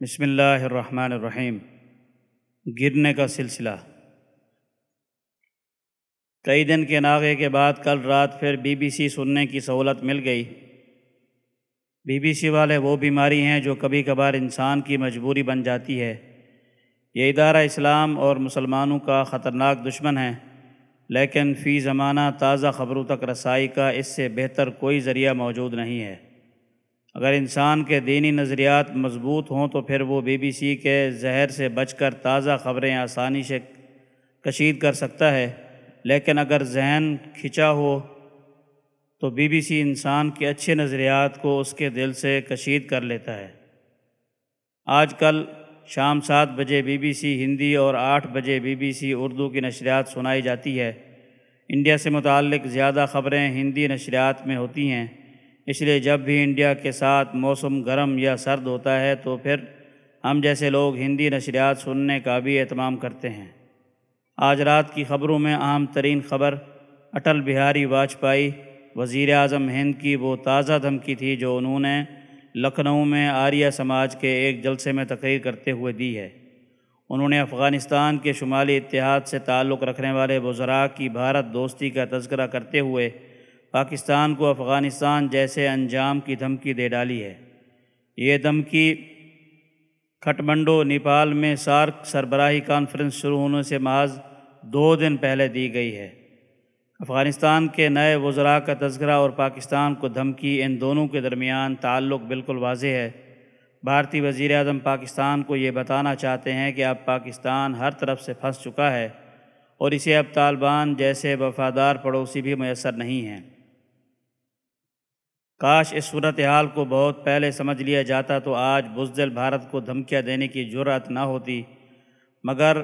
بسم اللہ الرحمن الرحیم۔ گرنے کا سلسلہ۔ کئی دن کے ناغے کے بعد کل رات پھر بی بی سی سننے کی سہولت مل گئی۔ بی بی سی والے وہ بیماری ہیں جو کبھی کبھار انسان کی مجبوری بن جاتی ہے۔ یہ ادارہ اسلام اور مسلمانوں کا خطرناک دشمن ہے، لیکن فی زمانہ تازہ خبروں تک رسائی کا اس سے بہتر کوئی ذریعہ موجود نہیں ہے۔ اگر انسان کے دینی نظریات مضبوط ہوں تو پھر وہ بی بی سی کے زہر سے بچ کر تازہ خبریں آسانی سے کشید کر سکتا ہے۔ لیکن اگر ذہن کھنچا ہو تو بی بی سی انسان کے اچھے نظریات کو اس کے دل سے کشید کر لیتا ہے۔ آج کل شام سات بجے بی بی سی ہندی اور آٹھ بجے بی بی سی اردو کی نشریات سنائی جاتی ہے۔ انڈیا سے متعلق زیادہ خبریں ہندی نشریات میں ہوتی ہیں۔ اس لیے جب بھی انڈیا کے ساتھ موسم گرم یا سرد ہوتا ہے تو پھر ہم جیسے لوگ ہندی نشریات سننے کا بھی اہتمام کرتے ہیں۔ آج رات کی خبروں میں عام ترین خبر اٹل بہاری واجپئی وزیر اعظم ہند کی وہ تازہ دھمکی تھی جو انہوں نے لکھنؤ میں آریہ سماج کے ایک جلسے میں تقریر کرتے ہوئے دی ہے۔ انہوں نے افغانستان کے شمالی اتحاد سے تعلق رکھنے والے وزراء کی بھارت دوستی کا تذکرہ کرتے ہوئے پاکستان کو افغانستان جیسے انجام کی دھمکی دے ڈالی ہے۔ یہ دھمکی کھٹمنڈو نیپال میں سارک سربراہی کانفرنس شروع ہونے سے محض دو دن پہلے دی گئی ہے۔ افغانستان کے نئے وزراء کا تذکرہ اور پاکستان کو دھمکی ان دونوں کے درمیان تعلق بالکل واضح ہے۔ بھارتی وزیر اعظم پاکستان کو یہ بتانا چاہتے ہیں کہ اب پاکستان ہر طرف سے پھنس چکا ہے اور اسے اب طالبان جیسے وفادار پڑوسی بھی میسر نہیں ہیں۔ کاش اس صورتحال کو بہت پہلے سمجھ لیا جاتا تو آج بزدل بھارت کو دھمکیاں دینے کی جرات نہ ہوتی۔ مگر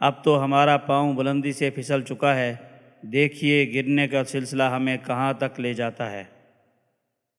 اب تو ہمارا پاؤں بلندی سے پھسل چکا ہے۔ دیکھیے گرنے کا سلسلہ ہمیں کہاں تک لے جاتا ہے۔